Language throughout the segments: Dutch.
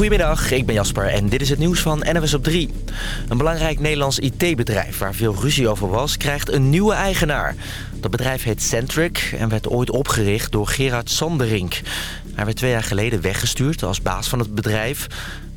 Goedemiddag, ik ben Jasper en dit is het nieuws van NWS op 3. Een belangrijk Nederlands IT-bedrijf waar veel ruzie over was... krijgt een nieuwe eigenaar. Dat bedrijf heet Centric en werd ooit opgericht door Gerard Sanderink. Hij werd twee jaar geleden weggestuurd als baas van het bedrijf.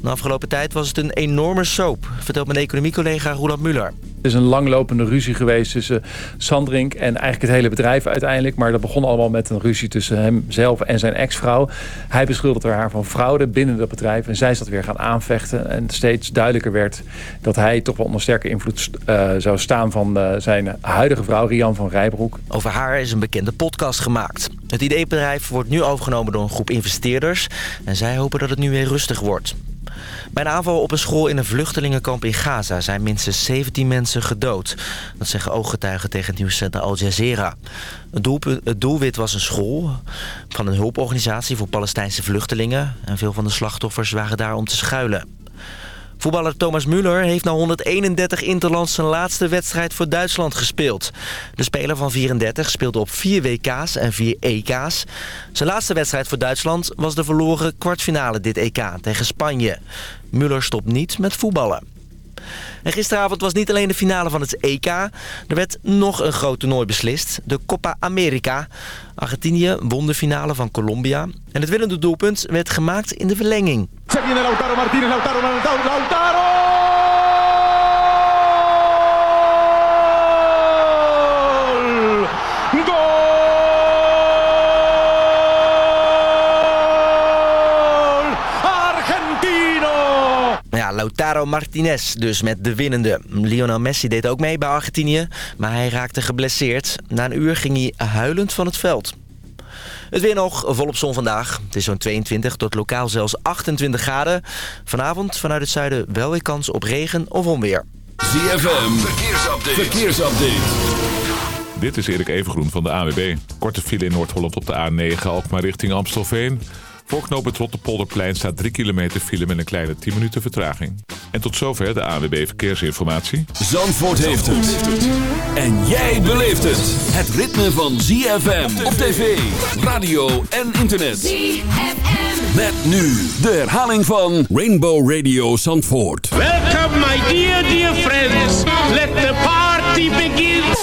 De afgelopen tijd was het een enorme soap, vertelt mijn economiecollega Roland Muller. Het is een langlopende ruzie geweest tussen Sandrink en eigenlijk het hele bedrijf uiteindelijk. Maar dat begon allemaal met een ruzie tussen hemzelf en zijn ex-vrouw. Hij beschuldigde haar van fraude binnen dat bedrijf. En zij is dat weer gaan aanvechten. En steeds duidelijker werd dat hij toch wel onder sterke invloed uh, zou staan van uh, zijn huidige vrouw, Rian van Rijbroek. Over haar is een bekende podcast gemaakt. Het ideebedrijf wordt nu overgenomen door een groep investeerders. En zij hopen dat het nu weer rustig wordt. Bij een aanval op een school in een vluchtelingenkamp in Gaza zijn minstens 17 mensen gedood. Dat zeggen ooggetuigen tegen het nieuwscentrum Al Jazeera. Het, doelwit was een school van een hulporganisatie voor Palestijnse vluchtelingen. En veel van de slachtoffers waren daar om te schuilen. Voetballer Thomas Müller heeft na 131 interlands zijn laatste wedstrijd voor Duitsland gespeeld. De speler van 34 speelde op 4 WK's en 4 EK's. Zijn laatste wedstrijd voor Duitsland was de verloren kwartfinale dit EK tegen Spanje. Müller stopt niet met voetballen. En gisteravond was niet alleen de finale van het EK. Er werd nog een groot toernooi beslist. De Copa America. Argentinië won de finale van Colombia. En het winnende doelpunt werd gemaakt in de verlenging. Lautaro Martinez, Lautaro, Lautaro, Lautaro! Martinez dus met de winnende. Lionel Messi deed ook mee bij Argentinië, maar hij raakte geblesseerd. Na een uur ging hij huilend van het veld. Het weer nog, volop zon vandaag. Het is zo'n 22 tot lokaal zelfs 28 graden. Vanavond vanuit het zuiden wel weer kans op regen of onweer. ZFM, verkeersupdate. verkeersupdate. Dit is Erik Evengroen van de AWB. Korte file in Noord-Holland op de A9, Alkmaar richting Amstelveen. Voor knooppunt Rotterpolderplein staat 3 kilometer file met een kleine 10 minuten vertraging. En tot zover de ANWB Verkeersinformatie. Zandvoort heeft het. En jij beleeft het. Het ritme van ZFM op tv, radio en internet. ZFM. Met nu de herhaling van Rainbow Radio Zandvoort. Welcome my dear, dear friends. Let the party begin.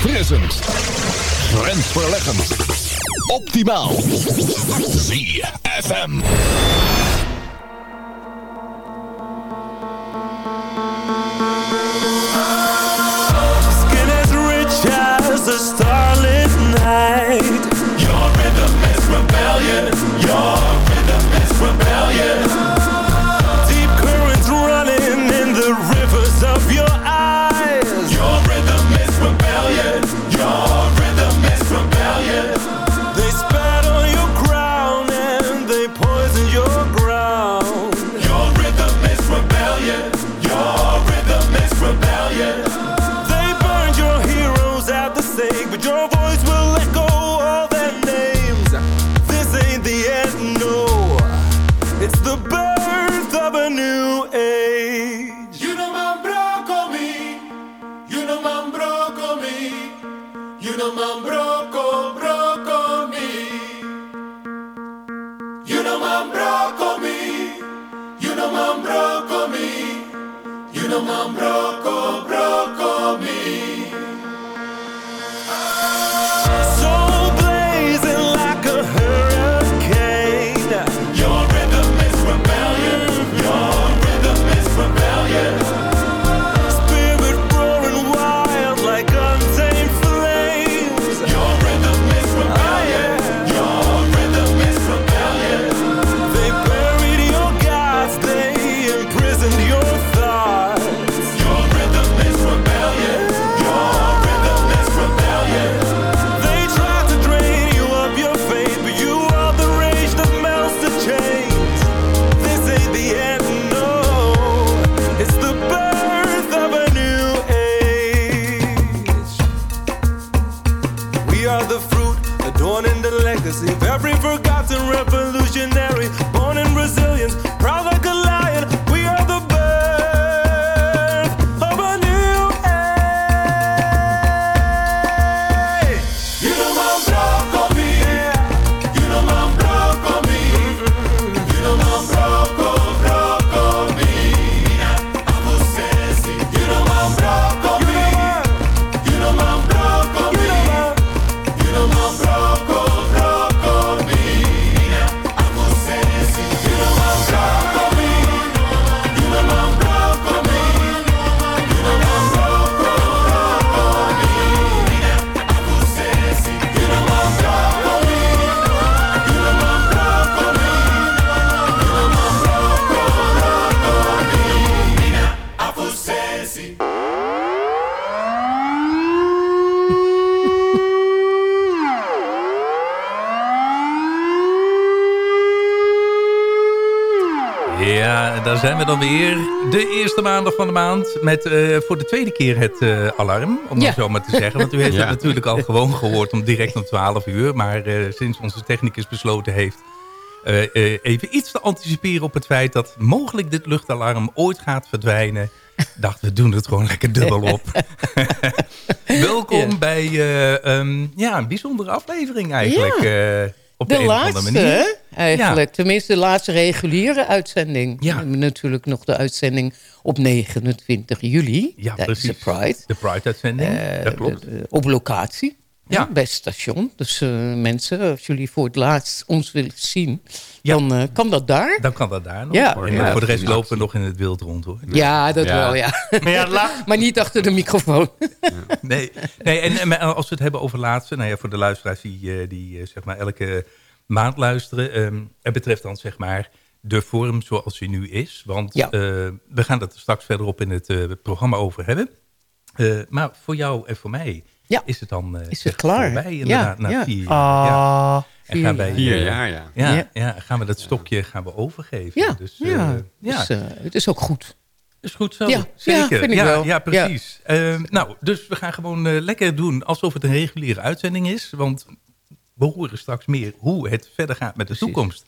Verfrissend. Grensverleggend. Optimaal. ZFM. Skin as rich as a starlit night. Your rhythm is rebellion. Your rhythm is rebellion. Deep currents running in the rivers of your eyes. Zijn we dan weer. De eerste maandag van de maand met eh, voor de tweede keer het eh, alarm. Om Ja. het zo maar te zeggen. Want u heeft Ja. het natuurlijk al gewoon gehoord om direct om 12 uur. Maar eh, sinds onze technicus besloten heeft eh, eh, even iets te anticiperen op het feit dat mogelijk dit luchtalarm ooit gaat verdwijnen. Dachten we doen het gewoon lekker dubbel op. Welkom Ja. bij eh, ehm, ja, een bijzondere aflevering eigenlijk. eh, op de, laatste, hè, eigenlijk. Tenminste, de laatste reguliere uitzending. Ja. We hebben natuurlijk nog de uitzending op 29 juli. Ja, precies. de Pride. De Pride-uitzending, Eh, dat klopt. de- de- op locatie. Ja. Bij het station. Dus eh, mensen, als jullie voor het laatst ons willen zien... dan eh, kan dat daar. Dan kan dat daar nog. Ja. En Ja. voor de rest lopen we nog in het wild rond hoor. Ja, dat Ja. wel, ja. maar niet achter de microfoon. Nee, nee en, en als we het hebben over laatste, nou ja, voor de luisteraars die, eh, die eh, zeg maar elke maand luisteren, ehm, het betreft dan zeg maar de vorm zoals die nu is. Want Ja. eh, we gaan het er straks verderop in het eh, programma over hebben. Eh, maar voor jou en voor mij is het dan eh, Is het klaar? voorbij inderdaad Ja, na ja. vier Ah, jaar. En gaan wij, jaar. eh, Vier jaar, ja. Ja, Ja. ja, gaan we dat stokje gaan we overgeven. Ja, dus, eh, ja. ja. Dus, eh, het is ook goed. Is goed zo. Ja, Zeker. ja, vind ik ja, wel. ja, precies. Ehm, nou, dus we gaan gewoon eh, lekker doen alsof het een reguliere uitzending is. Want we horen straks meer hoe het verder gaat met de toekomst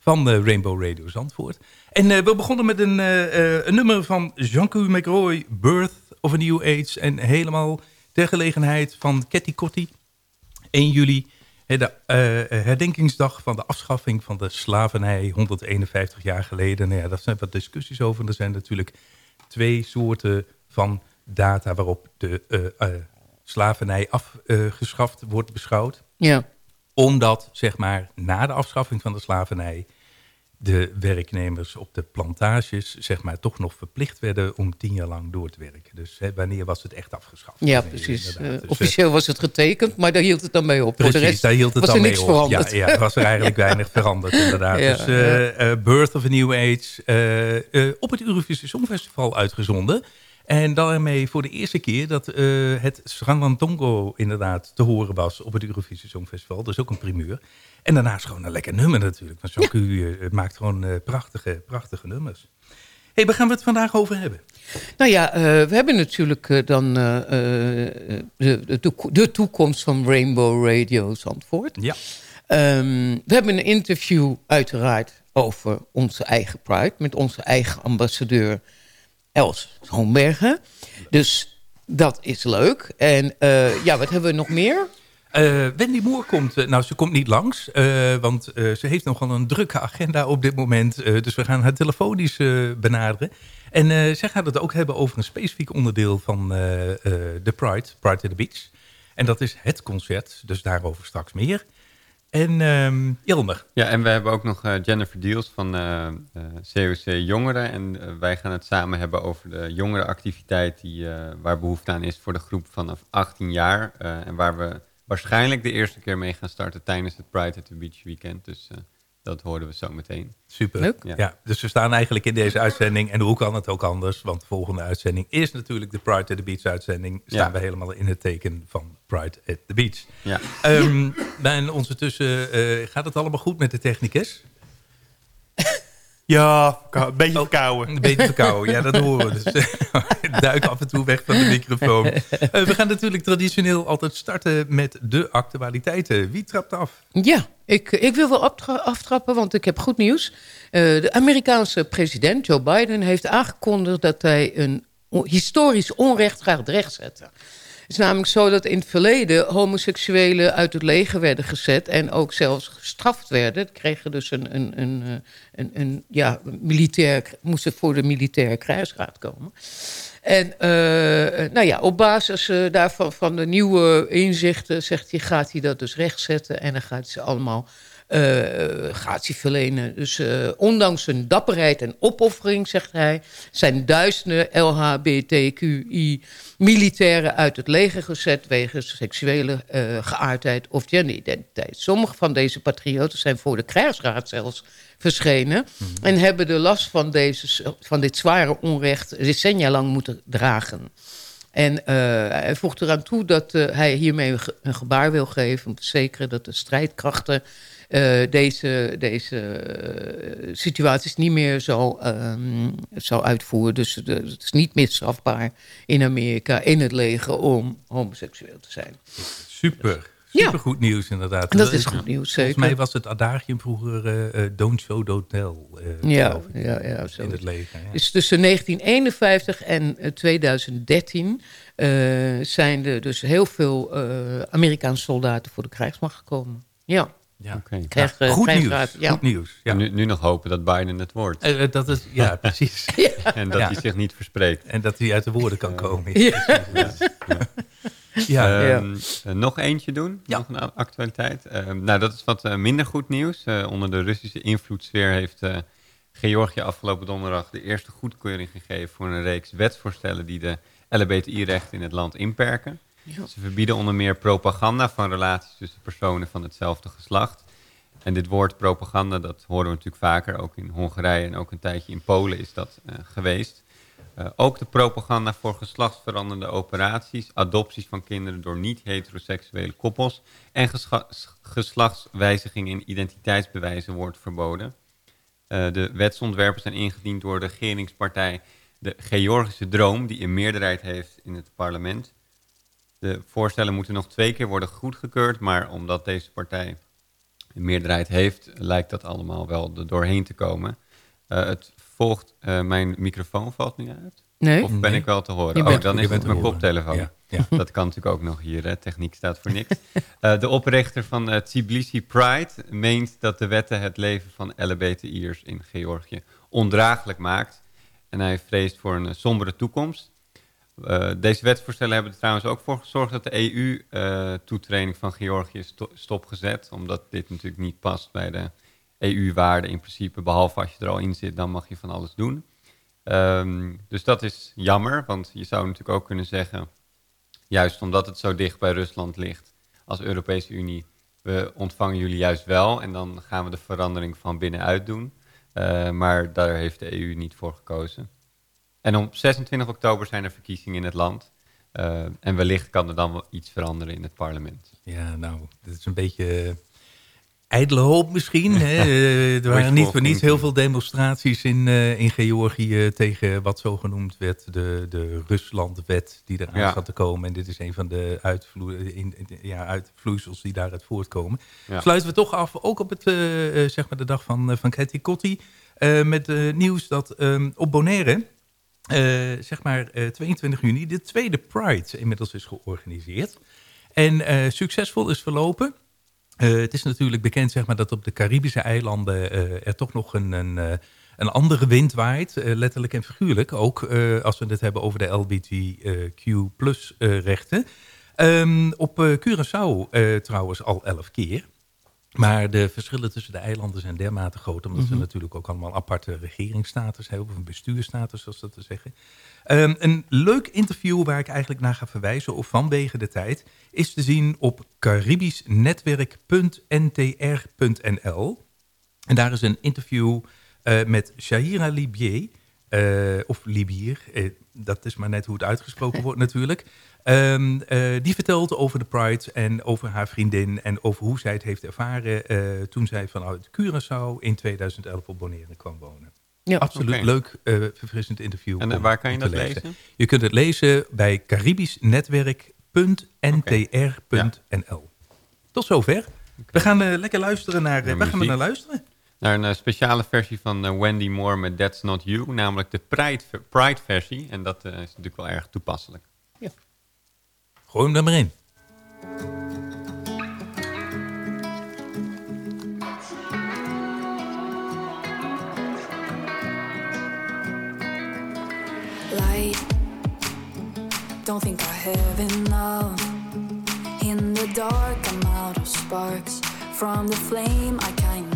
van eh, Rainbow Radio Zandvoort. En eh, we begonnen met een, eh, eh, een nummer van Jean-Q McRoy, Birth of a New Age. En helemaal ter gelegenheid van Ketty Kotti, 1 juli. De eh, herdenkingsdag van de afschaffing van de slavernij 151 jaar geleden. Nou ja, daar zijn wat discussies over. Er zijn natuurlijk twee soorten van data waarop de eh, eh, slavernij afgeschaft wordt beschouwd. Ja. Omdat, zeg maar, na de afschaffing van de slavernij... de werknemers op de plantages, zeg maar, toch nog verplicht werden... om tien jaar lang door te werken. Dus hè, wanneer was het echt afgeschaft? Ja, Nee, precies. Eh, Dus, eh, officieel was het getekend, maar daar hield het dan mee op. Precies, rest daar hield het was dan er mee niks op. veranderd. Ja, ja, was er eigenlijk weinig veranderd inderdaad. Ja, dus eh, eh, Birth of a New Age eh, eh, op het Eurovisie Songfestival uitgezonden. En daarmee voor de eerste keer dat eh, het Srandantongo inderdaad te horen was op het Eurovisie Songfestival. Dat is ook een primeur. En daarnaast gewoon een lekker nummer natuurlijk. Want Jean-Q eh, maakt gewoon eh, prachtige, prachtige nummers. hey, waar gaan we het vandaag over hebben? Nou ja, we hebben natuurlijk dan de, de toekomst van Rainbow Radio Zandvoort. Ja. Ehm, we hebben een interview uiteraard over onze eigen Pride... met onze eigen ambassadeur Els Hoonbergen. Dus dat is leuk. En eh, ja, wat hebben we nog meer? Eh, Wendy Moore komt, eh, nou ze komt niet langs, want ze heeft nogal een drukke agenda op dit moment. dus we gaan haar telefonisch benaderen. En zij gaat het ook hebben over een specifiek onderdeel van de Pride, Pride to the Beach. En dat is het concert, dus daarover straks meer. En Ilmer. Ja, en we hebben ook nog eh, Jennifer Deals van eh, eh, COC Jongeren. En eh, wij gaan het samen hebben over de jongerenactiviteit die, eh, waar behoefte aan is voor de groep vanaf 18 jaar. eh, en waar we waarschijnlijk de eerste keer mee gaan starten tijdens het Pride at the Beach weekend. Dus eh, dat horen we zo meteen. Super. Ja. dus we staan eigenlijk in deze uitzending. En hoe kan het ook anders? Want de volgende uitzending is natuurlijk de Pride at the Beach uitzending. Staan Ja. we helemaal in het teken van Pride at the Beach. Ja. Ehm, en ondertussen eh, gaat het allemaal goed met de technicus? Ja, een beetje verkouden. Een beetje verkouden, ja, dat horen we. Dus duik af en toe weg van de microfoon. Uh, we gaan natuurlijk traditioneel altijd starten met de actualiteiten. Wie trapt af? Ja, ik, ik wil wel aftrappen, want ik heb goed nieuws. Uh, de Amerikaanse president Joe Biden heeft aangekondigd... dat hij een historisch onrecht gaat rechtzetten. Is namelijk zo dat in het verleden homoseksuelen uit het leger werden gezet en ook zelfs gestraft werden. Kregen dus een, een, een, eh, een, een ja, militair, moesten voor de militaire krijgsraad komen. En uh, nou ja, op basis daarvan van de nieuwe inzichten zegt hij, gaat hij dat dus rechtzetten en dan gaat ze allemaal gratie verlenen. Dus uh, ondanks hun dapperheid en opoffering, zegt hij... zijn duizenden LHBTQI-militairen uit het leger gezet... wegens seksuele uh, geaardheid of genderidentiteit. Sommige van deze patrioten zijn voor de krijgsraad zelfs verschenen... Mm -hmm. en hebben de last van, deze, van dit zware onrecht decennia lang moeten dragen... En uh, hij voegt eraan toe dat uh, hij hiermee een gebaar wil geven... om te verzekeren dat de strijdkrachten deze, deze uh, situaties niet meer zo, um, zo uitvoeren. Dus het is niet meer strafbaar in Amerika, in het leger, om homoseksueel te zijn. Super. Super ja. goed nieuws inderdaad. Dat is goed nieuws, zeker. Volgens mij was het adagium vroeger uh, don't show, don't tell. ja, ja, ja, zo. In het leger. Ja. Dus tussen 1951 en 2013 zijn er dus heel veel Amerikaanse soldaten voor de krijgsmacht gekomen. Ja. Ja. Okay. Krijg, ja. Goed nieuws. Ja. Goed nieuws. Ja. Nu, nu, nog hopen dat Biden het wordt. Uh, dat is, ja, precies. ja. En dat hij zich niet verspreekt. En dat hij uit de woorden kan komen. Ja. ja. Um, uh, nog eentje doen, nog een actualiteit. Um, nou, dat is wat uh, minder goed nieuws. onder de Russische invloedssfeer heeft Georgië afgelopen donderdag de eerste goedkeuring gegeven voor een reeks wetsvoorstellen die de LBTI-rechten in het land inperken. Ze verbieden onder meer propaganda van relaties tussen personen van hetzelfde geslacht. En dit woord propaganda, dat horen we natuurlijk vaker. Ook in Hongarije en ook een tijdje in Polen is dat uh, geweest. Uh, ook de propaganda voor geslachtsveranderende operaties, adopties van kinderen door niet-heteroseksuele koppels en geslachtswijziging in identiteitsbewijzen wordt verboden. Uh, de wetsontwerpen zijn ingediend door de regeringspartij de Georgische Droom, die een meerderheid heeft in het parlement. De voorstellen moeten nog twee keer worden goedgekeurd, maar omdat deze partij een meerderheid heeft, lijkt dat allemaal wel er doorheen te komen. Uh, het volgt, uh, mijn microfoon valt nu uit. Nee. Of ben nee. ik wel te horen? Bent, oh, dan is het mijn koptelefoon. Ja, ja. Dat kan natuurlijk ook nog hier, hè? techniek staat voor niks. uh, de oprichter van uh, Tbilisi Pride meent dat de wetten het leven van LBTI'ers in Georgië ondraaglijk maakt. En hij vreest voor een sombere toekomst. Uh, deze wetsvoorstellen hebben er trouwens ook voor gezorgd dat de EU-toetreding uh, van Georgië is sto stopgezet. Omdat dit natuurlijk niet past bij de EU-waarden in principe. Behalve als je er al in zit, dan mag je van alles doen. Um, dus dat is jammer, want je zou natuurlijk ook kunnen zeggen... juist omdat het zo dicht bij Rusland ligt als Europese Unie... we ontvangen jullie juist wel en dan gaan we de verandering van binnenuit doen. Uh, maar daar heeft de EU niet voor gekozen. En op 26 oktober zijn er verkiezingen in het land. Uh, en wellicht kan er dan wel iets veranderen in het parlement. Ja, nou, dat is een beetje ijdele hoop misschien. Hè? er waren niet voor niets heel veel demonstraties in, uh, in Georgië... tegen wat zogenoemd werd de, de Ruslandwet die eraan ja. zat te komen. En dit is een van de uitvloe in, in, ja, uitvloeisels die daaruit voortkomen. Ja. Sluiten we toch af, ook op het, uh, zeg maar de dag van, van Ketty Kotti... met nieuws dat um, op Bonaire... Uh, zeg maar uh, 22 juni de tweede Pride inmiddels is georganiseerd. En uh, succesvol is verlopen. het is natuurlijk bekend zeg maar, dat op de Caribische eilanden er toch nog een, een, een andere wind waait. letterlijk en figuurlijk. Ook als we het hebben over de LBGTQ plus rechten. Um, op Curaçao trouwens al elf keer. Maar de verschillen tussen de eilanden zijn dermate groot... omdat mm -hmm. ze natuurlijk ook allemaal aparte regeringsstatus hebben... of een bestuurstatus, zoals dat te zeggen. Um, een leuk interview waar ik eigenlijk naar ga verwijzen... of vanwege de tijd... is te zien op caribischnetwerk.ntr.nl. En daar is een interview uh, met Shahira Libier... eh, of Libier, eh, dat is maar net hoe het uitgesproken wordt natuurlijk. Ehm, eh, die vertelt over de Pride en over haar vriendin en over hoe zij het heeft ervaren eh, toen zij vanuit Curaçao in 2011 op Bonaire kwam wonen. Ja. Absoluut leuk, eh, verfrissend interview. En, waar kan je dat lezen? Je kunt het lezen bij caribischnetwerk.ntr.nl. Tot zover. We gaan lekker luisteren naar... waar gaan we naar luisteren? Naar een eh, speciale versie van eh, Wendy Moore met That's Not You. Namelijk de Pride, Pride versie. En dat eh, is natuurlijk wel erg toepasselijk. Gooi hem er maar in. light. Don't think I have enough. In the dark, I'm out of sparks. From the flame, I kinda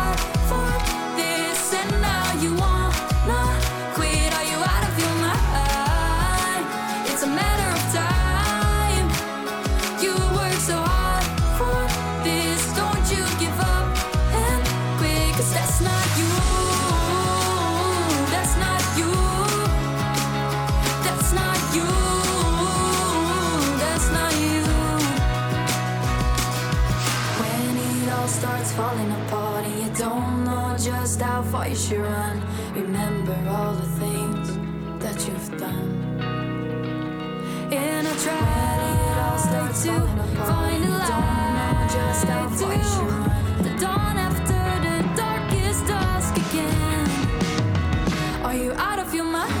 you run, remember all the things that you've done. And I try it all starts to find a light. Just. The dawn after the darkest dusk again. Are you out of your mind?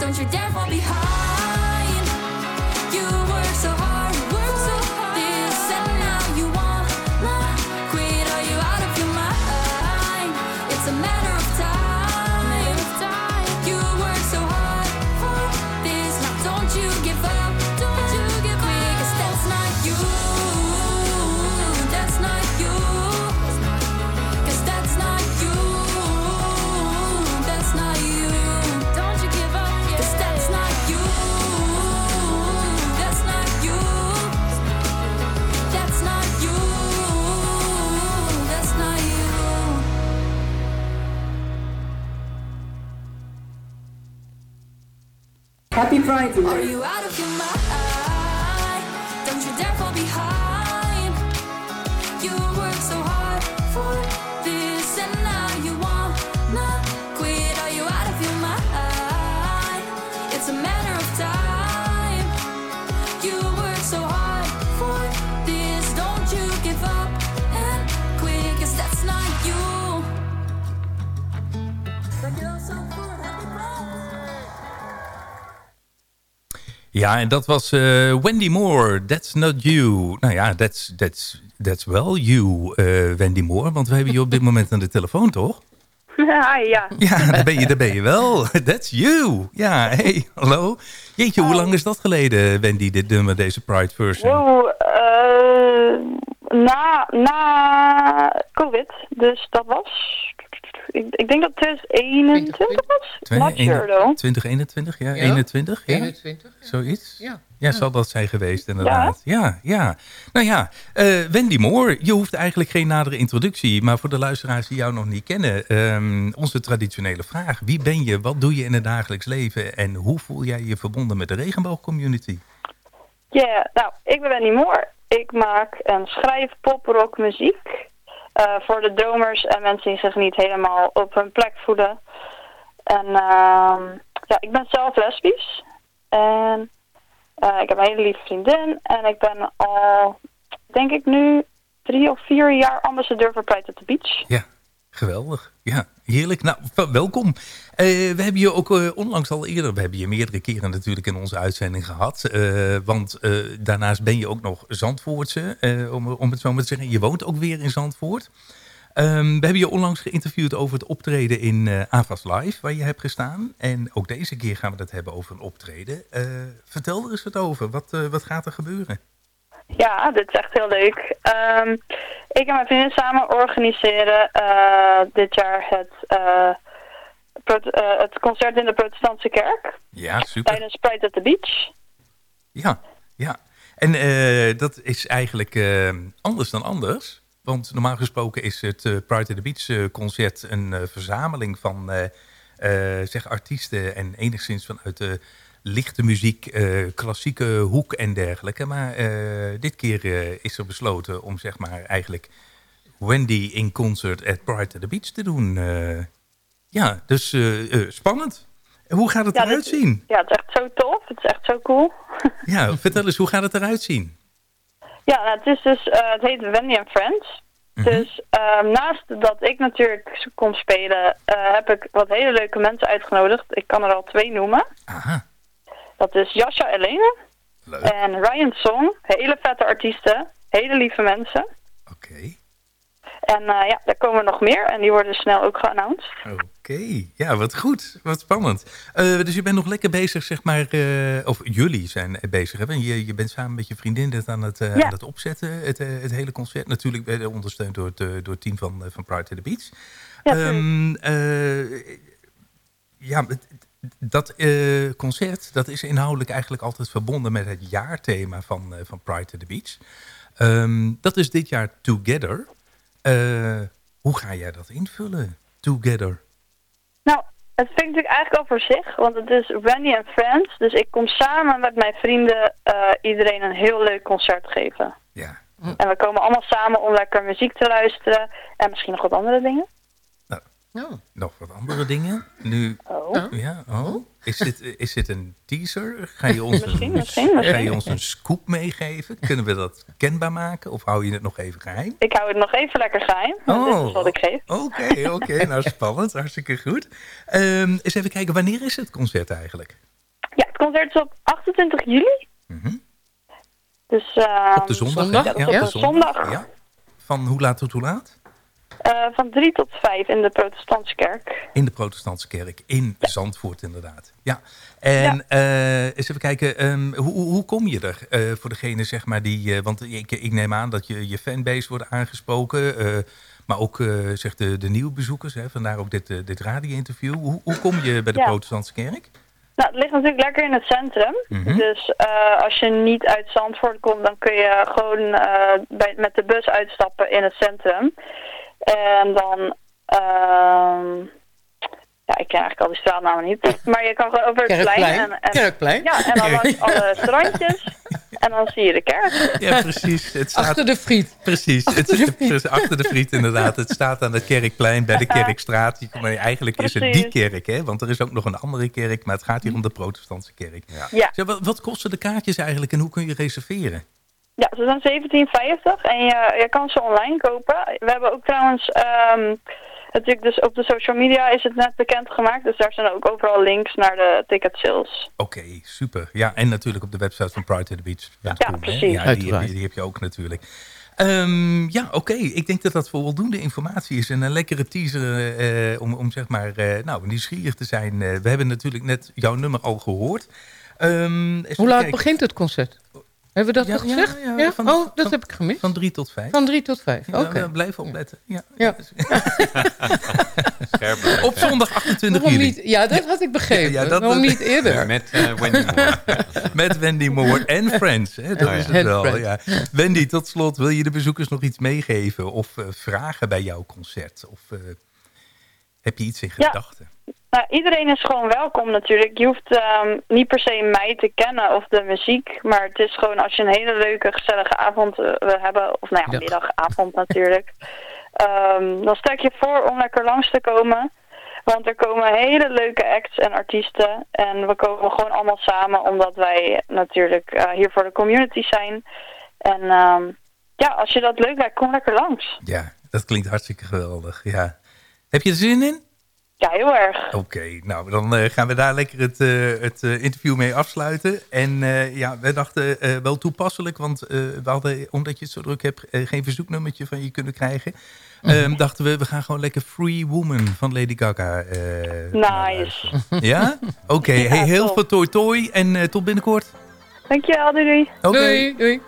Don't you dare fall behind. Happy to Are you. out of your mind? Don't you dare fall behind. You so hard for Ja, en dat was eh, Wendy Moore, That's Not You. Nou ja, that's, that's, that's well you, eh, Wendy Moore. Want we hebben je op dit moment aan de telefoon, toch? Ja, ja. Ja, daar ben je, daar ben je wel. That's you. Ja, hey, hallo. Jeetje, hoe lang is dat geleden, Wendy, dit nummer, deze Pride version? Wow, eh, na, na COVID. Dus dat was... Ik, ik denk dat het 2021 was. Not sure though. 2021, ja, Ja, 21, ja? 21, Zoiets? Ja. Ja, zal dat zijn geweest inderdaad. Ja, ja. Nou ja, eh, Wendy Moore, je hoeft eigenlijk geen nadere introductie. Maar voor de luisteraars die jou nog niet kennen, ehm, onze traditionele vraag. Wie ben je, wat doe je in het dagelijks leven en hoe voel jij je verbonden met de regenboogcommunity? Ja, nou, ik ben Wendy Moore. Ik maak en schrijf pop-rock eh, voor de dromers en mensen die zich niet helemaal op hun plek voelen. En ehm, ja, ik ben zelf lesbisch. En eh, ik heb een hele lieve vriendin. En ik ben al, denk ik nu, drie of vier jaar ambassadeur voor Pride at Beach. Ja, geweldig. Ja, heerlijk. Nou, welkom. Eh, we hebben je ook eh, onlangs al eerder, we hebben je meerdere keren natuurlijk in onze uitzending gehad. Eh, want daarnaast ben je ook nog Zandvoortse, om, om het zo maar te zeggen. Je woont ook weer in Zandvoort. Ehm, we hebben je onlangs geïnterviewd over het optreden in eh Avas Live, waar je hebt gestaan. En ook deze keer gaan we het hebben over een optreden. Vertel er eens wat over. Wat, wat gaat er gebeuren? Ja, dit is echt heel leuk. Ehm, ik en mijn vriendin samen organiseren eh, dit jaar het, eh, eh, het concert in de protestantse kerk. Ja, super. Tijdens Pride at the Beach. Ja, ja. En dat is eigenlijk anders dan anders. Want normaal gesproken is het Pride at the Beach concert een verzameling van zeg artiesten en enigszins vanuit de lichte muziek, eh, klassieke hoek en dergelijke. Maar eh, dit keer eh, is er besloten om zeg maar eigenlijk Wendy in concert at Pride at the Beach te doen. Ja, dus spannend. Hoe gaat het Ja, eruit dit- zien? Ja, het is echt zo tof. Het is echt zo cool. Ja, vertel eens, hoe gaat het eruit zien? Ja, nou, het is dus, het heet Wendy and Friends. Dus ehm, naast dat ik natuurlijk kom spelen, heb ik wat hele leuke mensen uitgenodigd. Ik kan er al twee noemen. Aha. Dat is Jascha Elene en Ryan Song. Hele vette artiesten, hele lieve mensen. Oké. En eh, ja, daar komen nog meer en die worden snel ook geannounced. Oké, ja, wat goed. Wat spannend. Eh, dus je bent nog lekker bezig, zeg maar, eh, of jullie zijn bezig. Hè? Je, je bent samen met je vriendin dit aan het, Ja. aan het opzetten, het, het hele concert. Natuurlijk ondersteund door het, door het team van, van Pride to the Beach. Ehm, eh, ja, het- dat eh, concert dat is inhoudelijk eigenlijk altijd verbonden met het jaarthema van, eh, van Pride to the Beach. Ehm, dat is dit jaar Together. Eh, hoe ga jij dat invullen? Together. Nou, het vind ik natuurlijk eigenlijk al voor zich, want het is Wendy and Friends. Dus ik kom samen met mijn vrienden iedereen een heel leuk concert geven. Ja. En we komen allemaal samen om lekker muziek te luisteren en misschien nog wat andere dingen. Nog wat andere dingen? Nu, Oh. ja, oh. Is, dit, is dit een teaser? Ga je, ons Misschien, een, misschien, Ga je ons een scoop meegeven? Kunnen we dat kenbaar maken? Of hou je het nog even geheim? Ik hou het nog even lekker geheim, want dit is wat ik geef. Oké, oké. nou, spannend. Hartstikke goed. Ehm, eens even kijken, wanneer is het concert eigenlijk? Ja, het concert is op 28 juli. Dus, ehm, Op de zondag? Ja, dat op de zondag. Ja. Van hoe laat tot hoe laat? Eh, van 3 tot 5 in de protestantse kerk. In de protestantse kerk in Zandvoort inderdaad. Ja. En eh, eens even kijken, ehm, hoe, hoe kom je er eh, voor degene zeg maar die... want ik, ik neem aan dat je, je fanbase wordt aangesproken... maar ook zeg de, de nieuwe bezoekers, hè, vandaar ook dit, dit radio-interview. Hoe, hoe kom je bij de Ja. protestantse kerk? Nou, het ligt natuurlijk lekker in het centrum. Mhm. Dus als je niet uit Zandvoort komt, dan kun je gewoon bij, met de bus uitstappen in het centrum. En dan, ehm, ja, ik ken eigenlijk al die straatnamen niet. Maar je kan gewoon over het Kerkplein. plein. En, en, Kerkplein. Ja, en dan langs alle strandjes. En dan zie je de kerk. Ja, precies. Het staat, Achter de friet. Precies, achter het, de friet. achter de friet inderdaad. Het staat aan het kerkplein bij de Kerkstraat. Maar eigenlijk is het die kerk, hè? want er is ook nog een andere kerk, maar het gaat hier om de protestantse kerk. Ja. Zeg, wat, wat kosten de kaartjes eigenlijk en hoe kun je reserveren? Ja, ze zijn 17,50 en je, je kan ze online kopen. We hebben ook trouwens, ehm, natuurlijk dus op de social media is het net bekendgemaakt. Dus daar zijn ook overal links naar de ticket sales. Oké, super. Ja, en natuurlijk op de website van Pride to the Beach. Ja, precies. Ja, die, Uiteraard. die, die heb je ook natuurlijk. Ehm, ja, oké. Ik denk dat dat voldoende informatie is. En een lekkere teaser eh, om, om zeg maar, eh, nou, nieuwsgierig te zijn. Eh, we hebben natuurlijk net jouw nummer al gehoord. Ehm, Hoe laat kijken. begint het concert? Hebben we dat Ja, al gezegd? ja, ja, van- oh, dat van- heb ik gemist. Van drie tot vijf. Van drie tot vijf, Ja, oké. we blijven opletten. Ja. Ja. Op zondag 28 Waarom juli. niet? Ja, dat had ik begrepen. Waarom niet eerder? Met eh, Wendy Moore. Met Wendy Moore en Friends. Hè? Dat Oh, is ja. het wel. Friends. Ja. Wendy, tot slot, wil je de bezoekers nog iets meegeven of eh, vragen bij jouw concert? Of eh, heb je iets in Ja. gedachten? Nou, iedereen is gewoon welkom natuurlijk. Je hoeft ehm, niet per se mij te kennen of de muziek. Maar het is gewoon als je een hele leuke, gezellige avond eh, wil hebben. Of nou ja, middagavond natuurlijk. ehm, dan stel ik je voor om lekker langs te komen. Want er komen hele leuke acts en artiesten. En we komen gewoon allemaal samen omdat wij natuurlijk eh, hier voor de community zijn. En ehm, ja, als je dat leuk lijkt, kom lekker langs. Ja, dat klinkt hartstikke geweldig. Ja. Heb je er zin in? Ja, heel erg. Oké, nou dan eh, gaan we daar lekker het, eh, het eh, interview mee afsluiten. En eh, ja, we dachten eh, wel toepasselijk, want eh, we hadden, omdat je het zo druk hebt, geen verzoeknummertje van je kunnen krijgen. Ehm, dachten we, we gaan gewoon lekker Free Woman van Lady Gaga. eh, Nice. ja? Oké, Ja, hey, heel top. veel toi toi en eh, tot binnenkort. Dankjewel, doei doei. Oké. Doei, doei.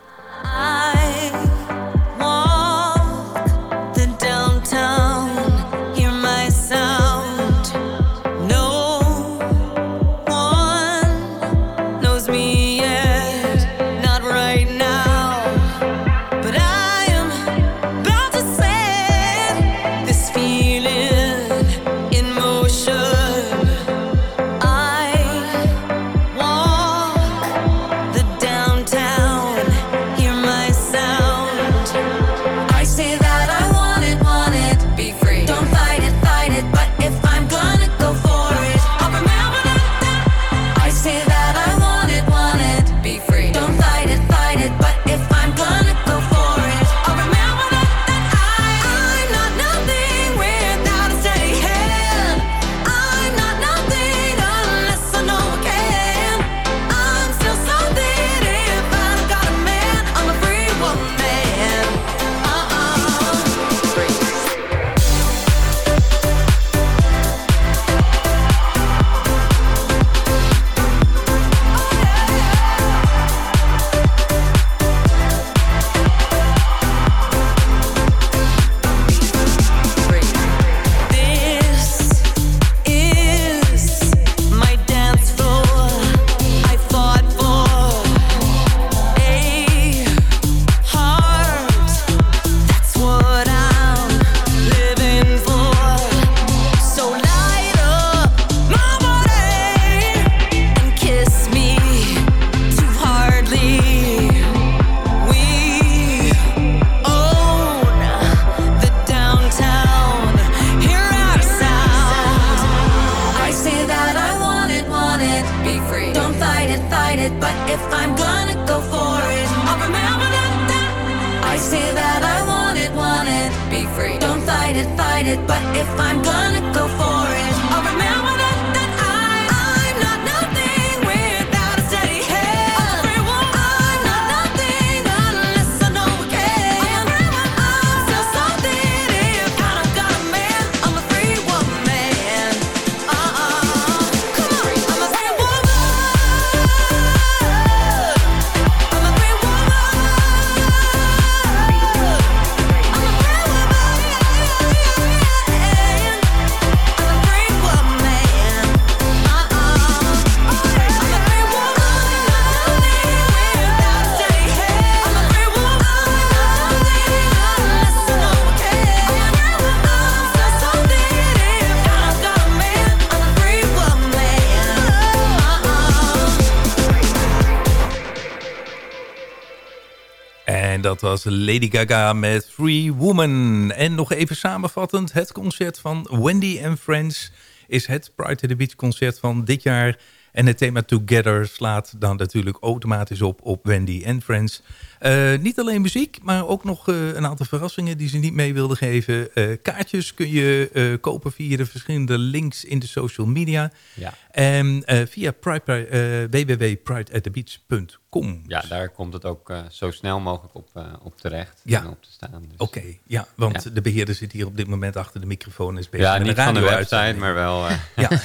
Lady Gaga met Free Woman. En nog even samenvattend, het concert van Wendy and Friends... is het Pride to the Beach concert van dit jaar. En het thema Together slaat dan natuurlijk automatisch op op Wendy and Friends. Eh, niet alleen muziek, maar ook nog eh, een aantal verrassingen die ze niet mee wilden geven. Eh, kaartjes kun je kopen via de verschillende links in de social media. Ja. En via pride, www.prideatthebeach.com. Ja, daar komt het ook zo snel mogelijk op, op terecht Ja. en op te staan. Dus, Oké, ja, want Ja. de beheerder zit hier op dit moment achter de microfoon. en Is bezig Ja, niet van de website, maar wel... Ja.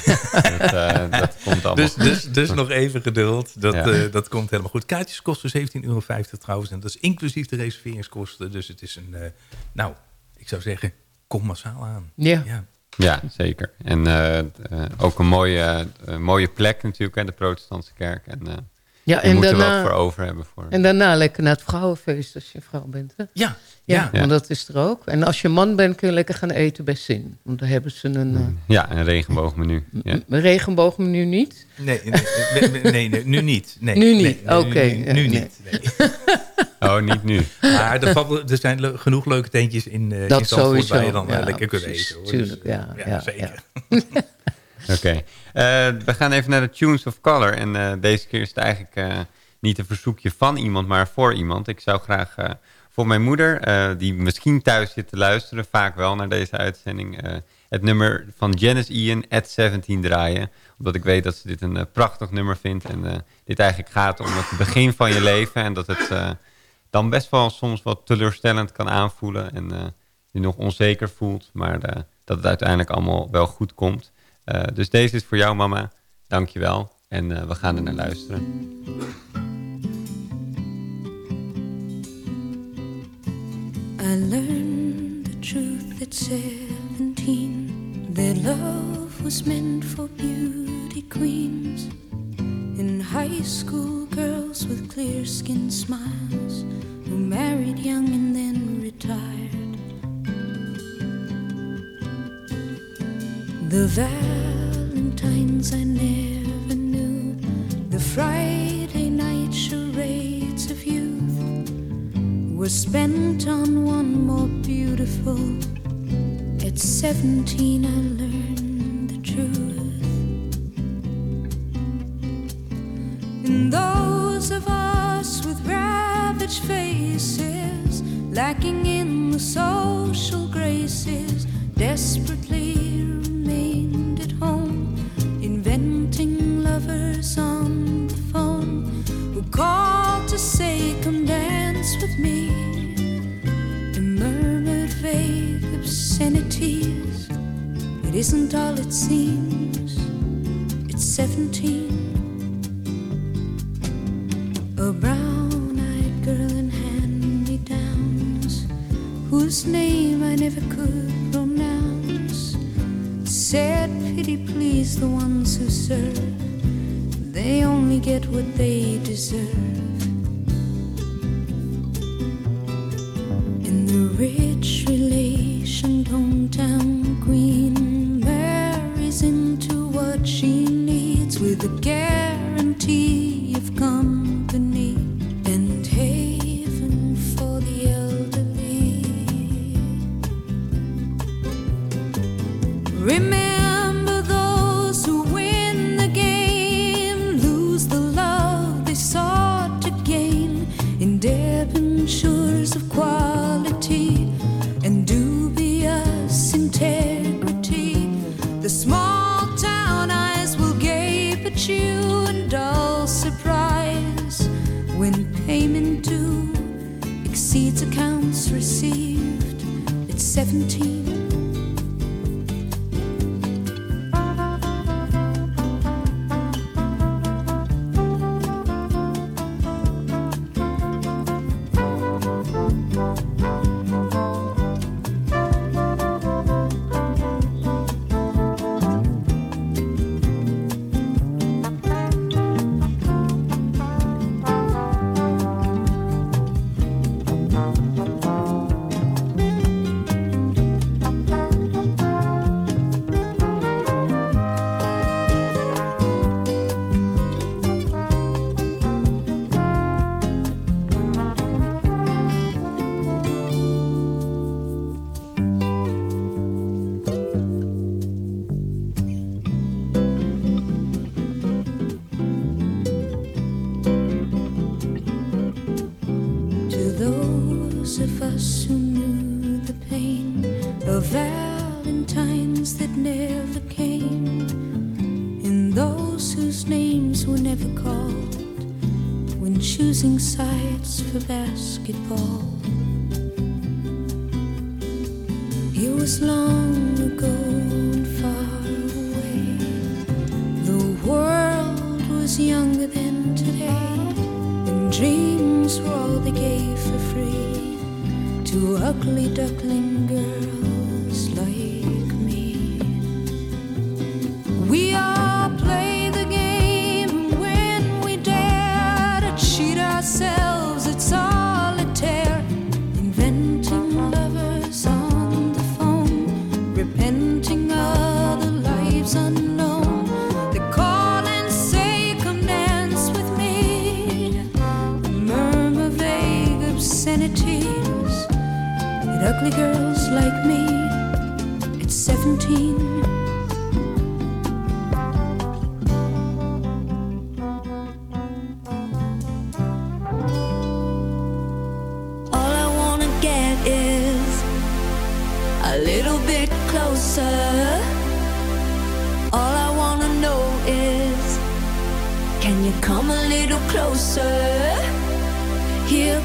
dat, dat komt allemaal Dus dus, dus nog even geduld. Dat, Ja. dat komt helemaal goed. Kaartjes kosten 17,50 euro trouwens. En dat is inclusief de reserveringskosten. Dus het is een, eh, nou, ik zou zeggen, kom massaal aan. Ja. Ja, zeker. En eh, eh, ook een mooie, mooie plek natuurlijk, hè, de protestantse kerk. En, eh Ja, en moet er daarna- wat voor over hebben. Voor. En daarna lekker naar het vrouwenfeest als je vrouw bent. Hè? Ja, ja. ja. want dat is er ook. En als je man bent kun je lekker gaan eten bij Zin. Want daar hebben ze een, eh, Ja, een regenboogmenu. Ja. een regenboogmenu niet. Nee, nee, nee, nee, nee, nu niet. Nee, Nu niet, nee, nee, oké. Nu, nu Ja, nee. niet. Oh, niet nu. Maar er, valt- er zijn genoeg leuke tentjes in, eh Dat in Zandvoort sowieso. waar je dan eh, Ja, lekker kunt precies. eten. Hoor. Tuurlijk, Dus, ja, eh, ja, zeker. Oké. Eh, we gaan even naar de Tunes of Color. En eh, deze keer is het eigenlijk eh, niet een verzoekje van iemand, maar voor iemand. Ik zou graag eh, voor mijn moeder, eh, die misschien thuis zit te luisteren, vaak wel naar deze uitzending, eh, het nummer van Janice Ian, at 17 draaien. Omdat ik weet dat ze dit een prachtig nummer vindt. En eh, dit eigenlijk gaat om het begin van je leven. En dat het eh, dan best wel soms wat teleurstellend kan aanvoelen. En eh, je nog onzeker voelt. Maar eh, dat het uiteindelijk allemaal wel goed komt. Eh, dus deze is voor jou, mama. Dank je wel. En we gaan er naar luisteren. I the truth love was meant for beauty queens and high school girls with clear skinned smiles who married young and then retired. The Valentines I never knew, the Friday night charades of youth were spent on one more beautiful. At 17, I learned the truth. And those of us with ravaged faces, lacking in the social graces, desperately remained at home, inventing lovers on the phone who called to say, Come dance with me, and murmured vague obscenities. It isn't all it seems, it's 17. A brown eyed girl in hand me downs, whose name I never could pronounce, said, Pity please the ones who serve, they only get what they deserve. Can you come a little closer? Here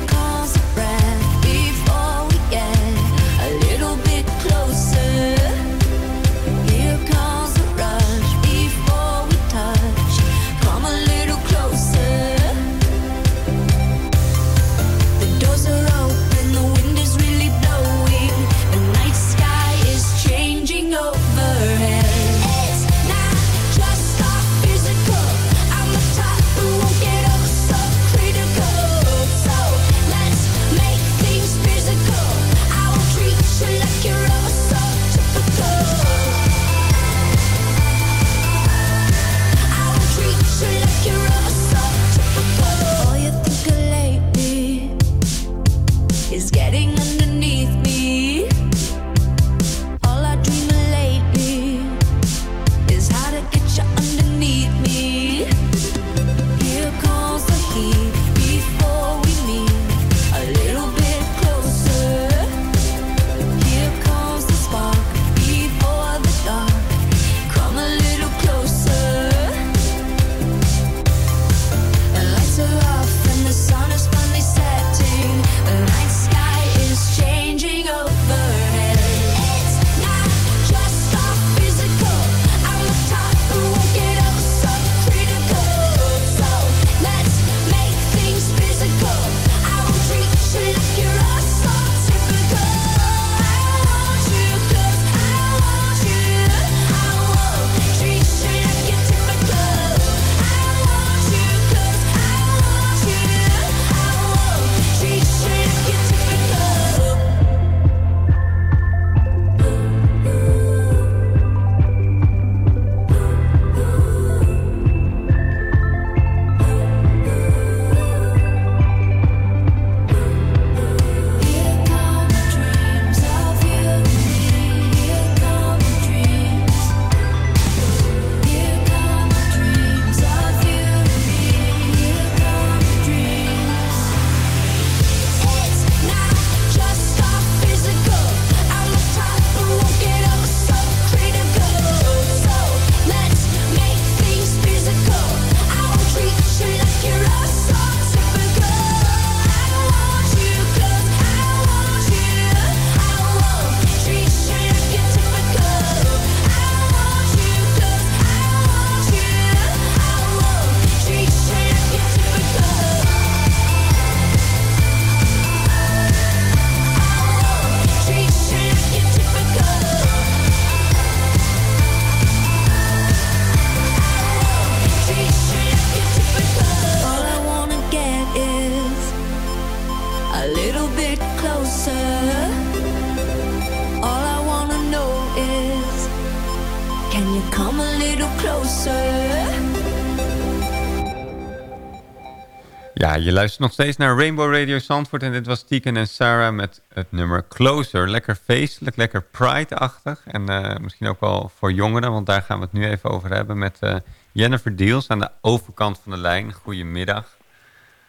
Luister luistert nog steeds naar Rainbow Radio Zandvoort en dit was Tiken en Sarah met het nummer Closer. Lekker feestelijk, lekker Pride-achtig en eh, misschien ook wel voor jongeren, want daar gaan we het nu even over hebben met eh, Jennifer Deels aan de overkant van de lijn. Goedemiddag.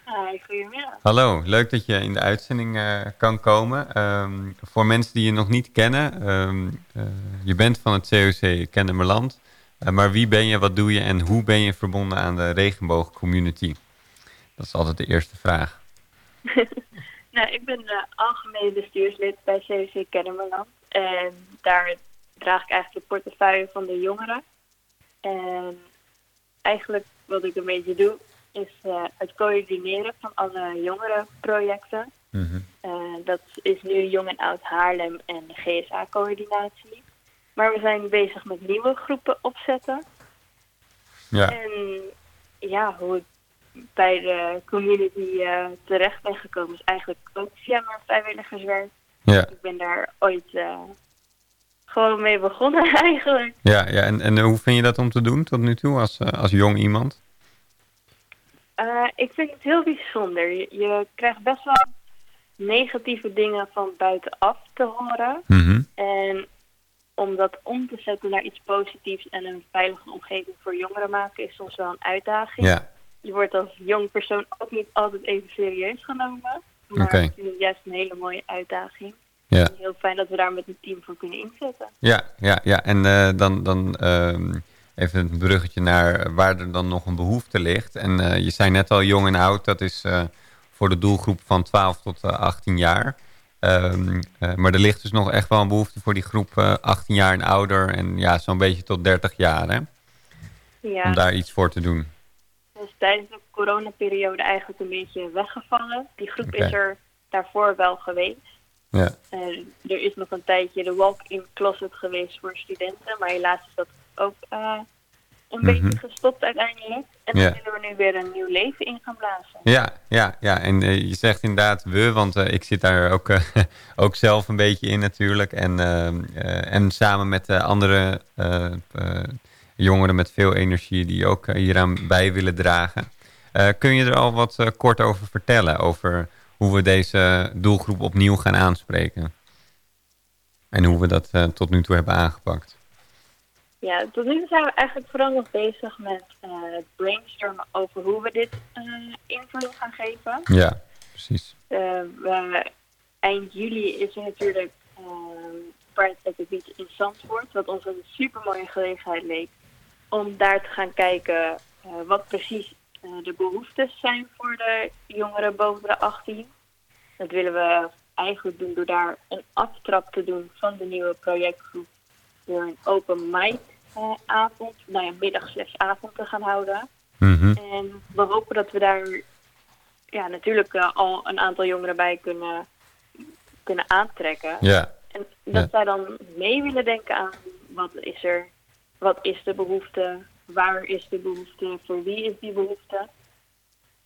Hi, goedemiddag. Hallo, leuk dat je in de uitzending eh, kan komen. Ehm, voor mensen die je nog niet kennen, ehm, je bent van het COC Kennemerland, maar wie ben je, wat doe je en hoe ben je verbonden aan de regenboogcommunity? Dat is altijd de eerste vraag. nou, ik ben eh, algemeen bestuurslid bij CCC Kennemerland. En daar draag ik eigenlijk de portefeuille van de jongeren. En eigenlijk wat ik een beetje doe, is eh, het coördineren van alle jongerenprojecten. Mm dat is nu Jong en Oud Haarlem en de GSA-coördinatie. Maar we zijn bezig met nieuwe groepen opzetten. Ja. En ja, hoe bij de community eh, terecht ben gekomen is eigenlijk ook via mijn vrijwilligerswerk. Ja. Ik ben daar ooit eh, gewoon mee begonnen eigenlijk. Ja, ja. En, en eh, hoe vind je dat om te doen tot nu toe als, als jong iemand? Ik vind het heel bijzonder. Je, je krijgt best wel negatieve dingen van buitenaf te horen. Mhm. En om dat om te zetten naar iets positiefs en een veilige omgeving voor jongeren maken is soms wel een uitdaging. Ja. Je wordt als jong persoon ook niet altijd even serieus genomen. Maar Oké. ik vind het juist een hele mooie uitdaging. Ja. En heel fijn dat we daar met een team voor kunnen inzetten. Ja, ja, ja. En eh, dan, dan ehm, even een bruggetje naar waar er dan nog een behoefte ligt. En eh, je zei net al jong en oud, dat is eh, voor de doelgroep van 12 tot eh, 18 jaar. Ehm, eh, maar er ligt dus nog echt wel een behoefte voor die groep eh, 18 jaar en ouder. En ja, zo'n beetje tot 30 jaar, hè? Ja. Om daar iets voor te doen. Is tijdens de coronaperiode eigenlijk een beetje weggevallen. Die groep is er daarvoor wel geweest. Ja. Eh, er is nog een tijdje de walk-in closet geweest voor studenten, maar helaas is dat ook eh, een Mhm. beetje gestopt uiteindelijk. En Ja. dan willen we nu weer een nieuw leven in gaan blazen. Ja, ja, ja. En eh, je zegt inderdaad we, want ik zit daar ook, ook zelf een beetje in natuurlijk. En, ehm, eh, en samen met eh, andere jongeren met veel energie die ook eh, hieraan bij willen dragen. Eh, kun je er al wat eh, kort over vertellen? Over hoe we deze doelgroep opnieuw gaan aanspreken? En hoe we dat tot nu toe hebben aangepakt? Ja, tot nu toe zijn we eigenlijk vooral nog bezig met het brainstormen over hoe we dit invulling gaan geven. Ja, precies. We, eind juli is er natuurlijk uh, Pride at the Beach in Zandvoort, wat ons een super mooie gelegenheid leek om daar te gaan kijken eh, wat precies eh, de behoeftes zijn voor de jongeren boven de 18. Dat willen we eigenlijk doen door daar een aftrap te doen van de nieuwe projectgroep door een open mic eh, avond, nou ja, middag slash avond te gaan houden. Mhm. En we hopen dat we daar ja, natuurlijk eh, al een aantal jongeren bij kunnen, kunnen aantrekken. Ja. En dat Ja. zij dan mee willen denken aan wat is er, wat is de behoefte, waar is de behoefte, voor wie is die behoefte.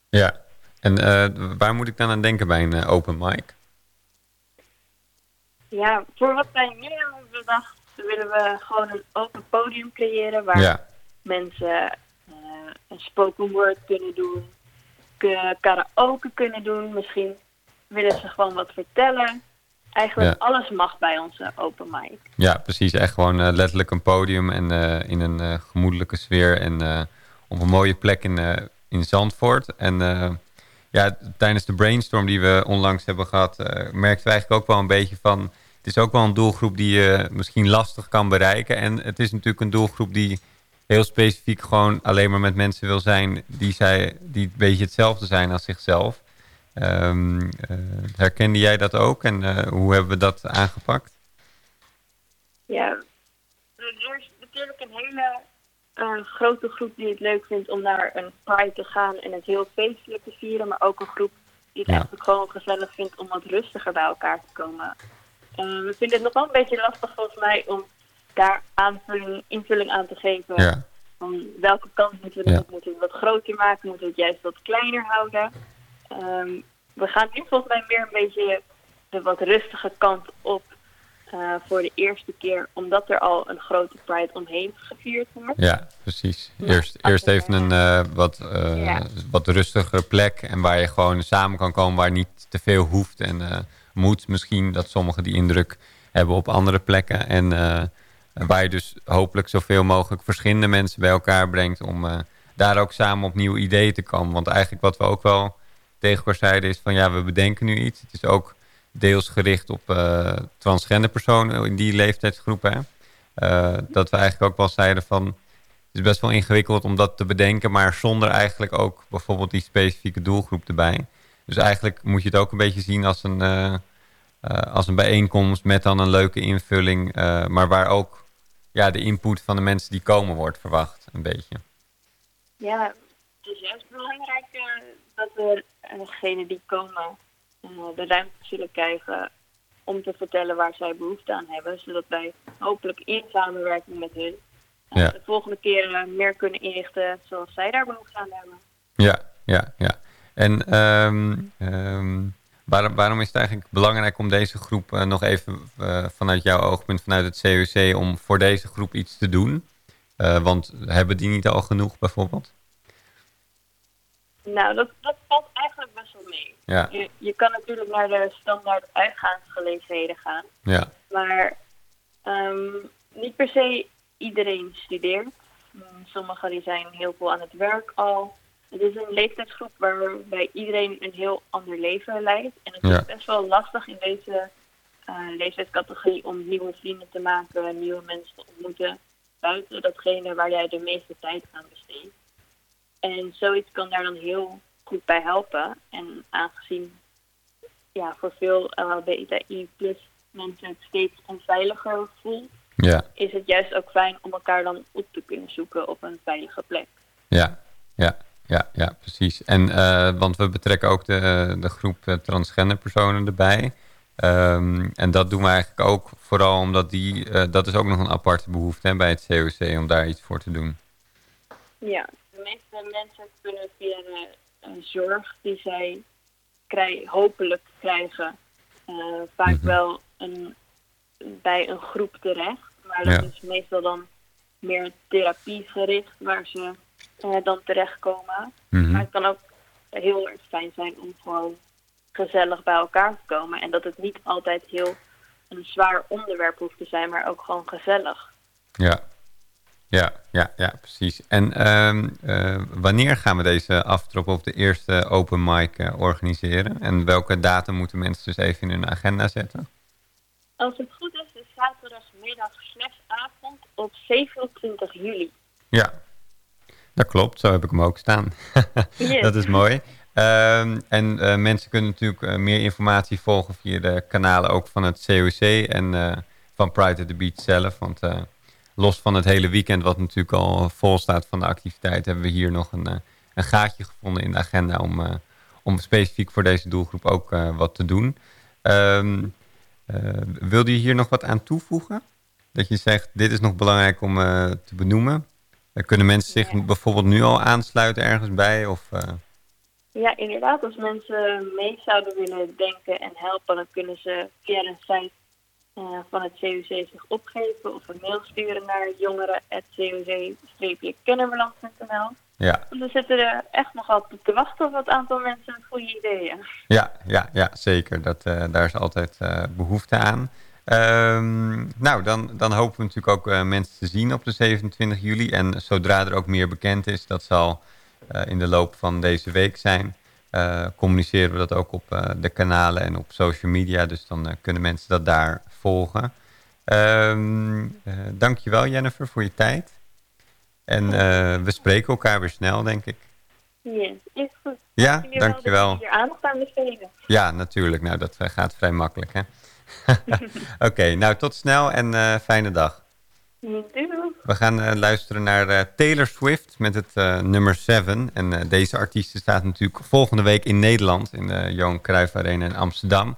Ja. En eh, waar moet ik dan aan denken bij een eh, open mic? Ja, voor wat wij nu hebben bedacht, willen we gewoon een open podium creëren waar Ja. mensen eh, een spoken word kunnen doen, ke- karaoke kunnen doen. Misschien willen ze gewoon wat vertellen. Eigenlijk Ja. alles mag bij onze open mic. Ja, precies. Echt gewoon eh, letterlijk een podium en eh, in een eh, gemoedelijke sfeer en op een mooie plek in, in Zandvoort. En ja, tijdens de brainstorm die we onlangs hebben gehad, eh, merkten we eigenlijk ook wel een beetje van... Het is ook wel een doelgroep die je misschien lastig kan bereiken. En het is natuurlijk een doelgroep die heel specifiek gewoon alleen maar met mensen wil zijn die, zij, die een beetje hetzelfde zijn als zichzelf. Ehm, eh, herkende jij dat ook en eh, hoe hebben we dat aangepakt? Ja, er is natuurlijk een hele eh, grote groep die het leuk vindt om naar een Pride te gaan en het heel feestelijk te vieren. Maar ook een groep die het Ja. eigenlijk gewoon gezellig vindt om wat rustiger bij elkaar te komen. Eh, we vinden het nog wel een beetje lastig volgens mij om daar aanvulling, invulling aan te geven. Ja. Van welke kant moeten we Ja. op? Moeten we het wat groter maken? Moeten we het juist wat kleiner houden? Ehm, we gaan nu volgens mij meer een beetje de wat rustige kant op eh, voor de eerste keer, omdat er al een grote Pride omheen gevierd wordt. Ja, precies. Eerst, eerst even een eh, wat, Ja. wat rustigere plek. En waar je gewoon samen kan komen waar niet te veel hoeft en moet. Misschien dat sommigen die indruk hebben op andere plekken. En waar je dus hopelijk zoveel mogelijk verschillende mensen bij elkaar brengt. Om daar ook samen op nieuwe ideeën te komen. Want eigenlijk wat we ook wel tegen zeiden is van ja, we bedenken nu iets. Het is ook deels gericht op eh, transgender personen in die leeftijdsgroepen. Eh, dat we eigenlijk ook wel zeiden van... Het is best wel ingewikkeld om dat te bedenken... maar zonder eigenlijk ook bijvoorbeeld die specifieke doelgroep erbij. Dus eigenlijk moet je het ook een beetje zien als een, eh, als een bijeenkomst... met dan een leuke invulling... maar waar ook ja, de input van de mensen die komen wordt verwacht. Een beetje. Ja, is juist belangrijk dat we eh, degenen die komen eh, de ruimte zullen krijgen om te vertellen waar zij behoefte aan hebben. Zodat wij hopelijk in samenwerking met hun eh, Ja. de volgende keer eh, meer kunnen inrichten zoals zij daar behoefte aan hebben. Ja, ja, ja. En ehm, ehm, waarom, waarom is het eigenlijk belangrijk om deze groep nog even vanuit jouw oogpunt, vanuit het CUC, om voor deze groep iets te doen? Want hebben die niet al genoeg bijvoorbeeld? Nou, dat, dat valt eigenlijk best wel mee. Ja. Je, je kan natuurlijk naar de standaard uitgaansgelegenheden gaan. Ja, Maar ehm, niet per se iedereen studeert. Mm, Sommigen die zijn heel veel aan het werk al. Het is een leeftijdsgroep waarbij iedereen een heel ander leven leidt. En het Ja. is best wel lastig in deze eh, leeftijdscategorie om nieuwe vrienden te maken, nieuwe mensen te ontmoeten. Buiten datgene waar jij de meeste tijd aan besteedt. En zoiets kan daar dan heel goed bij helpen. En aangezien ja, voor veel LHBTI plus mensen het steeds onveiliger voelt, ja, is het juist ook fijn om elkaar dan op te kunnen zoeken op een veilige plek. ja, ja, ja, ja, precies. En eh, want we betrekken ook de, de groep eh, transgender personen erbij. Ehm, en dat doen we eigenlijk ook vooral omdat die, eh, dat is ook nog een aparte behoefte hè, bij het COC om daar iets voor te doen. Ja, meeste mensen kunnen via de eh, zorg die zij krij hopelijk krijgen, eh, vaak wel een, bij een groep terecht. Maar dat Ja. is meestal dan meer therapiegericht waar ze eh, dan terechtkomen. Mhm. Maar het kan ook heel erg fijn zijn om gewoon gezellig bij elkaar te komen. En dat het niet altijd heel een zwaar onderwerp hoeft te zijn, maar ook gewoon gezellig. Ja, ja, ja, ja precies. En ehm, eh, wanneer gaan we deze aftrap op de eerste open mic eh, organiseren? En welke datum moeten mensen dus even in hun agenda zetten? Als het goed is, is zaterdagmiddag slash avond op 27 juli. Ja, dat klopt. Zo heb ik hem ook staan. Yes. dat is mooi. Ehm, en eh, mensen kunnen natuurlijk meer informatie volgen via de kanalen ook van het COC en van Pride at the Beach zelf. Want los van het hele weekend, wat natuurlijk al vol staat van de activiteit, hebben we hier nog een, eh, een gaatje gevonden in de agenda om, eh, om specifiek voor deze doelgroep ook eh, wat te doen. Eh, wilde je hier nog wat aan toevoegen? Dat je zegt, dit is nog belangrijk om te benoemen. Kunnen mensen zich bijvoorbeeld nu al aansluiten ergens bij? Of, Ja, inderdaad. Als mensen mee zouden willen denken en helpen, dan kunnen ze via de site van het COC zich opgeven of een mail sturen naar jongeren.coc-kennemerland.nl. ja, Want we zitten er echt nog altijd te wachten op het aantal mensen met goede ideeën. ja, ja, ja, zeker. Dat, eh, daar is altijd eh, behoefte aan. Ehm, nou, dan, dan hopen we natuurlijk ook eh, mensen te zien op de 27 juli. En zodra er ook meer bekend is, dat zal eh, in de loop van deze week zijn... eh, communiceren we dat ook op eh, de kanalen en op social media. Dus dan eh, kunnen mensen dat daar volgen. Ehm eh, dankjewel Jennifer voor je tijd. En eh, we spreken elkaar weer snel, denk ik. Yes, is goed. Ja, Dank jullie wel dankjewel. Dat jullie hier aandacht aan besteden. Ja, natuurlijk. Nou, dat eh, gaat vrij makkelijk, hè? Oké, nou tot snel en fijne dag. Doei. We gaan luisteren naar Taylor Swift met het nummer 7. En deze artiest staat natuurlijk volgende week in Nederland... in de Johan Cruijff Arena in Amsterdam.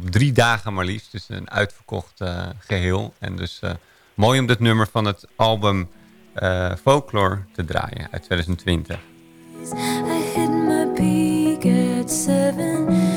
Op drie dagen maar liefst, dus een uitverkocht eh, geheel. En dus eh, mooi om dit nummer van het album eh, Folklore te draaien uit 2020. I hit my peak at seven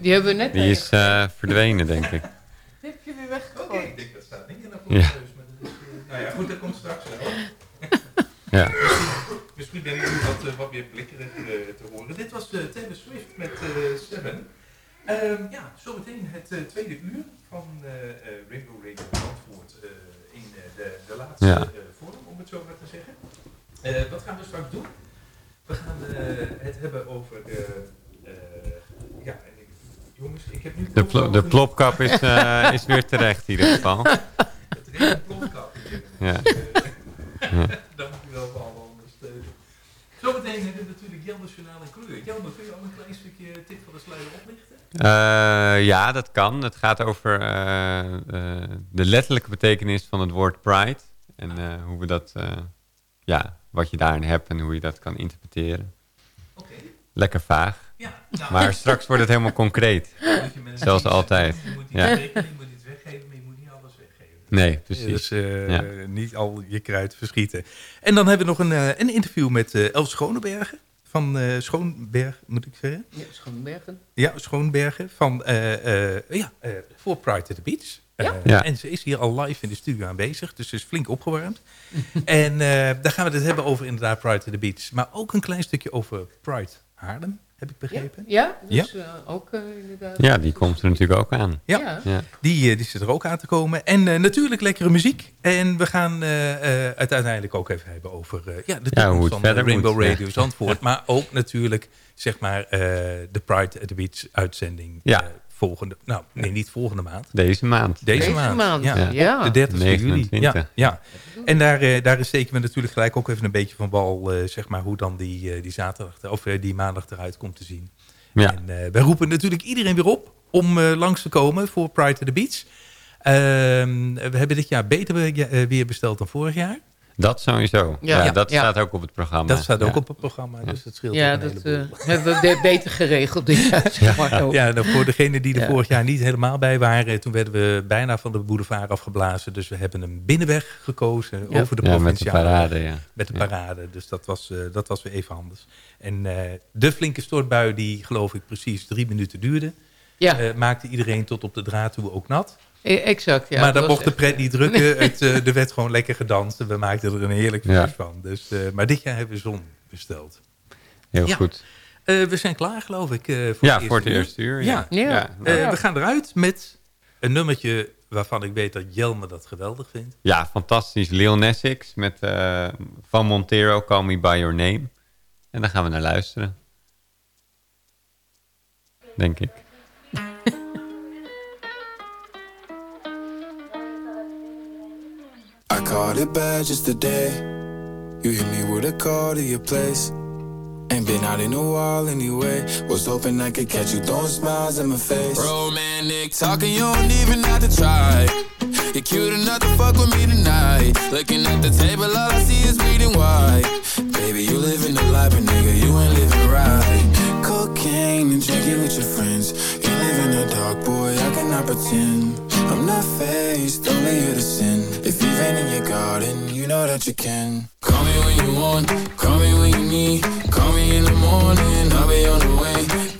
Die hebben we net Die is eh, verdwenen, denk ik. Heb je weer weggegooid? Oké, ik denk dat staat niet in de Ja. maar dat is, eh, nou ja, goed, dat komt straks wel. Ja. Misschien, misschien ben ik nu wat, eh, wat meer blikkerig eh, te horen. Dit was eh, Taylor Swift met eh, Seven. Ehm, ja, zometeen het eh, tweede uur van eh, eh, Rainbow Radio Zandvoort eh, in eh, de, de laatste Ja. eh, vorm, om het zo maar te zeggen. Eh, wat gaan we straks doen? We gaan eh, het hebben over de... eh, ja, en ik, jongens, ik heb nu... De, plo- de plopkap is, eh, is weer terecht in ieder geval. Het is een plopkap hier. Ja. Eh, Ja. Dank u wel voor alle ondersteuning. Zometeen hebben we natuurlijk Jan Nationaal en Kleur. Jan, kun je al een klein stukje tip van de sluier oplichten? Eh, ja, dat kan. Het gaat over eh, eh, de letterlijke betekenis van het woord pride. En eh, hoe we dat, eh, ja, wat je daarin hebt en hoe je dat kan interpreteren. Lekker vaag. Ja, nou. Maar straks wordt het helemaal concreet. Zoals fiets- altijd. Je moet iets Ja. rekenen, je moet iets weggeven, maar je moet niet alles weggeven. Nee, precies. Dus eh, Ja. niet al je kruid verschieten. En dan hebben we nog een, eh, een interview met eh Els Schonebergen. Van eh, Schoonberg, moet ik zeggen. Ja, Schoonbergen. Ja, Schoonbergen. Van, eh, eh, ja, eh, voor Pride at the Beach. Ja. En ze is hier al live in de studio aanwezig. Dus ze is flink opgewarmd. en eh, daar gaan we het hebben over inderdaad Pride at the Beach. Maar ook een klein stukje over Pride Haarlem, heb ik begrepen. Ja, dus eh, ook eh, inderdaad. Ja, die komt er natuurlijk ook aan. Ja, Ja. Ja. Die, eh, die zit er ook aan te komen. En eh, natuurlijk lekkere muziek. En we gaan eh, eh, het uiteindelijk ook even hebben over eh, ja, de Ja, toekomst van eh, Rainbow moet, ja. Radio Zandvoort. Maar ook natuurlijk, zeg maar, eh, de Pride at the Beach uitzending. Ja. Volgende, nou, nee, niet volgende maand. Deze maand. Deze, Deze maand. maand, ja. ja. Op de 30 juli. 29. Ja, ja. En daar, eh, daar steken we natuurlijk gelijk ook even een beetje van wal, eh, zeg maar, hoe dan die, eh, die zaterdag, of eh, die maandag eruit komt te zien. Ja. En eh, wij roepen natuurlijk iedereen weer op om eh, langs te komen voor Pride to the Beach. Ehm, we hebben dit jaar beter weer besteld dan vorig jaar. Dat sowieso. Ja. Ja, dat Ja. staat ook op het programma. Dat staat ook Ja. op het programma, dus dat scheelt Ja, dat heleboel. eh, hebben we be- beter geregeld dit jaar. zeg maar ook. Ja, nou, voor degenen die er Ja. vorig jaar niet helemaal bij waren... toen werden we bijna van de boulevard afgeblazen. Dus we hebben een binnenweg gekozen Ja. over de Ja, met de provinciale parade, ja. Met de parade, dus dat was, eh, dat was weer even anders. En eh, de flinke stortbui die geloof ik precies drie minuten duurde... Ja. eh, maakte iedereen tot op de draad toe ook nat. Eh, Exact, ja. maar dat mocht de pret niet drukken. Het, eh, er werd gewoon lekker gedanst en we maakten er een heerlijk Ja. feest van. Dus, eh, maar dit jaar hebben we zon besteld. Heel Ja. goed. Eh, we zijn klaar, geloof ik. eh, voor Ja, het voor het eerste uur, Ja. ja. Ja. Eh, Ja. We gaan eruit met een nummertje waarvan ik weet dat Jelme dat geweldig vindt. Ja, fantastisch. Lil Nas X met eh, Van Montero, Call Me By Your Name. En daar gaan we naar luisteren. Denk ik. Caught it bad just today. You hit me with a call to your place. Ain't been out in a while anyway. Was hoping I could catch you throwing smiles in my face. Romantic talking, you don't even have to try. You're cute enough to fuck with me tonight. Looking at the table, all I see is bleeding white. Baby, you living the life, but nigga, you ain't living right. Cocaine and drinking with your friends. You live in the dark, boy, I cannot pretend. I'm not faced, only here to sin. If in your garden, you know that you can. Call me when you want, call me when you need. Call me in the morning, I'll be on the way.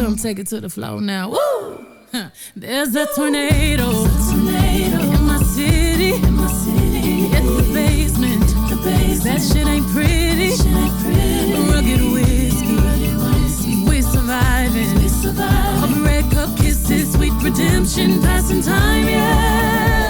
come take it to the floor now. Woo! There's a tornado. In my city. It's the basement. That shit ain't pretty. Rugged whiskey. We surviving. Of red cup kisses, sweet redemption, passing time, yeah.